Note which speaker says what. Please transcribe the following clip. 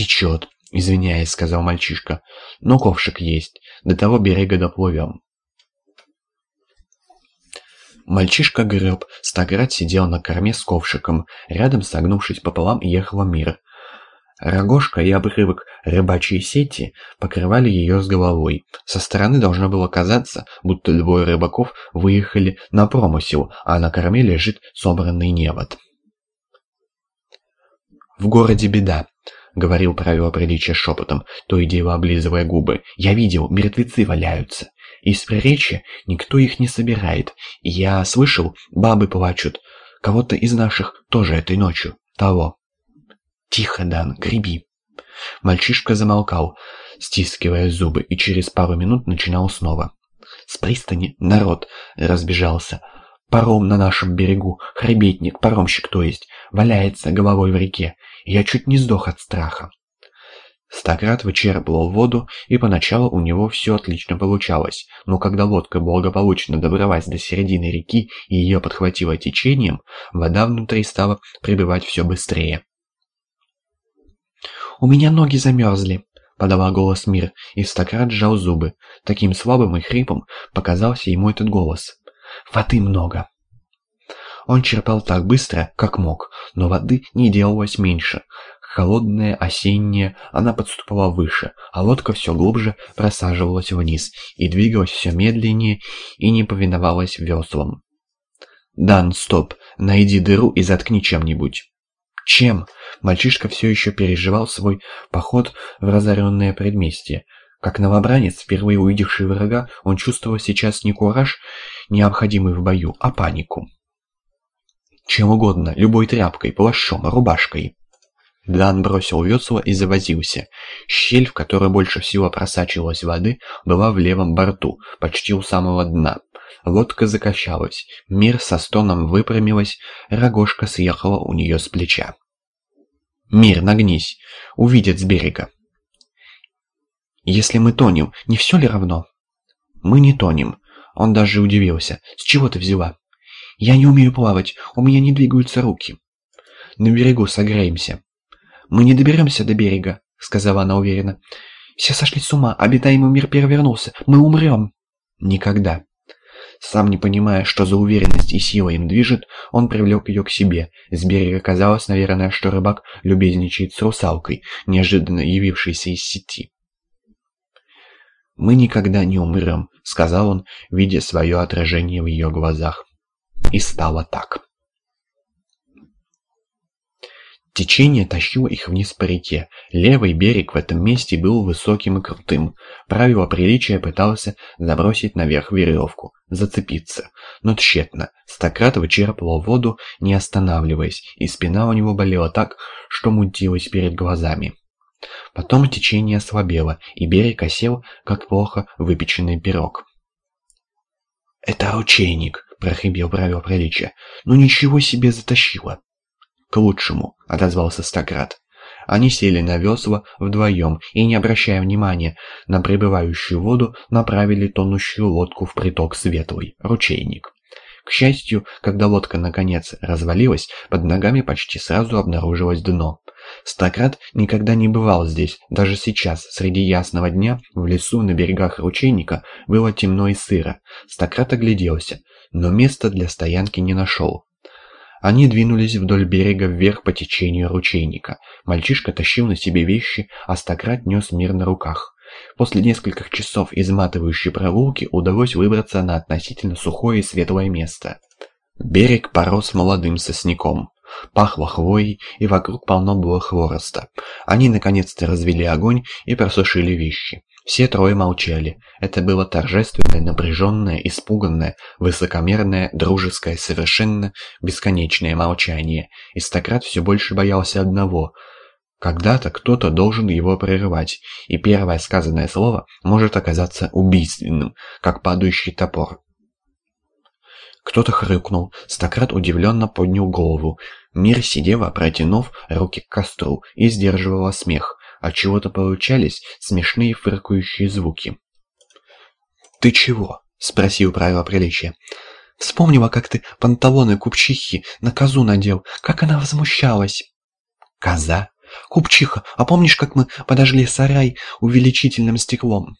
Speaker 1: «Течет», — извиняясь, сказал мальчишка. «Но ковшик есть. До того берега доплывем». Мальчишка греб, Стаград сидел на корме с ковшиком, рядом, согнувшись пополам, ехала мир. Рогожка и обрывок рыбачьей сети покрывали ее с головой. Со стороны должно было казаться, будто двое рыбаков выехали на промысел, а на корме лежит собранный невод. «В городе беда», — говорил правило приличия шепотом, то и дело облизывая губы. «Я видел, мертвецы валяются. Из приречья никто их не собирает. Я слышал, бабы плачут. Кого-то из наших тоже этой ночью. Того». «Тихо, Дан, греби». Мальчишка замолкал, стискивая зубы, и через пару минут начинал снова. С пристани народ разбежался. Паром на нашем берегу, хребетник, паромщик то есть, валяется головой в реке. Я чуть не сдох от страха. Стократ вычерпывал воду, и поначалу у него все отлично получалось, но когда лодка благополучно добралась до середины реки и ее подхватило течением, вода внутри стала прибывать все быстрее. «У меня ноги замерзли», — подала голос Мир, и Стократ сжал зубы. Таким слабым и хрипом показался ему этот голос. «Воды много». Он черпал так быстро, как мог, но воды не делалось меньше. Холодная, осенняя, она подступала выше, а лодка все глубже просаживалась вниз и двигалась все медленнее и не повиновалась веслам. «Дан, стоп! Найди дыру и заткни чем-нибудь!» «Чем?» Мальчишка все еще переживал свой поход в разоренное предместье. Как новобранец, впервые увидевший врага, он чувствовал сейчас не кураж, необходимый в бою, а панику. Чем угодно, любой тряпкой, плащом, рубашкой. Дан бросил весло и завозился. Щель, в которой больше всего просачивалась воды, была в левом борту, почти у самого дна. Лодка закачалась, мир со стоном выпрямилась, рогожка съехала у нее с плеча. «Мир, нагнись! Увидят с берега!» «Если мы тонем, не все ли равно?» «Мы не тонем». Он даже удивился. «С чего ты взяла?» «Я не умею плавать, у меня не двигаются руки». «На берегу согреемся». «Мы не доберемся до берега», — сказала она уверенно. «Все сошли с ума, обитаемый мир перевернулся, мы умрем». «Никогда». Сам не понимая, что за уверенность и сила им движет, он привлек ее к себе. С берега казалось, наверное, что рыбак любезничает с русалкой, неожиданно явившейся из сети. «Мы никогда не умрем», — сказал он, видя свое отражение в ее глазах. И стало так. Течение тащило их вниз по реке. Левый берег в этом месте был высоким и крутым. Правило приличия пытался забросить наверх веревку, зацепиться. Но тщетно. Стократ вычерпывал воду, не останавливаясь, и спина у него болела так, что мутилась перед глазами. Потом течение ослабело, и берег осел, как плохо выпеченный пирог. «Это ручейник», прохрипел правило приличия. «Ну ничего себе затащило!» «К лучшему», — отозвался Стократ. Они сели на весла вдвоем и, не обращая внимания на прибывающую воду, направили тонущую лодку в приток Светлый, ручейник. К счастью, когда лодка наконец развалилась, под ногами почти сразу обнаружилось дно. Стократ никогда не бывал здесь, даже сейчас, среди ясного дня, в лесу на берегах ручейника, было темно и сыро. Стократ огляделся но места для стоянки не нашел. Они двинулись вдоль берега вверх по течению ручейника. Мальчишка тащил на себе вещи, а стократ нес мир на руках. После нескольких часов изматывающей прогулки удалось выбраться на относительно сухое и светлое место. Берег порос молодым сосняком. Пахло хвоей, и вокруг полно было хвороста. Они наконец-то развели огонь и просушили вещи. Все трое молчали. Это было торжественное, напряженное, испуганное, высокомерное, дружеское, совершенно бесконечное молчание. И Стократ все больше боялся одного. Когда-то кто-то должен его прерывать, и первое сказанное слово может оказаться убийственным, как падающий топор. Кто-то хрюкнул. Стократ удивленно поднял голову. Мир сидела, протянув руки к костру, и сдерживала смех от чего-то получались смешные фыркающие звуки. «Ты чего?» — спросил правило приличия. «Вспомнила, как ты панталоны купчихи на козу надел, как она возмущалась». «Коза?»
Speaker 2: «Купчиха, а помнишь, как мы подожгли сарай увеличительным стеклом?»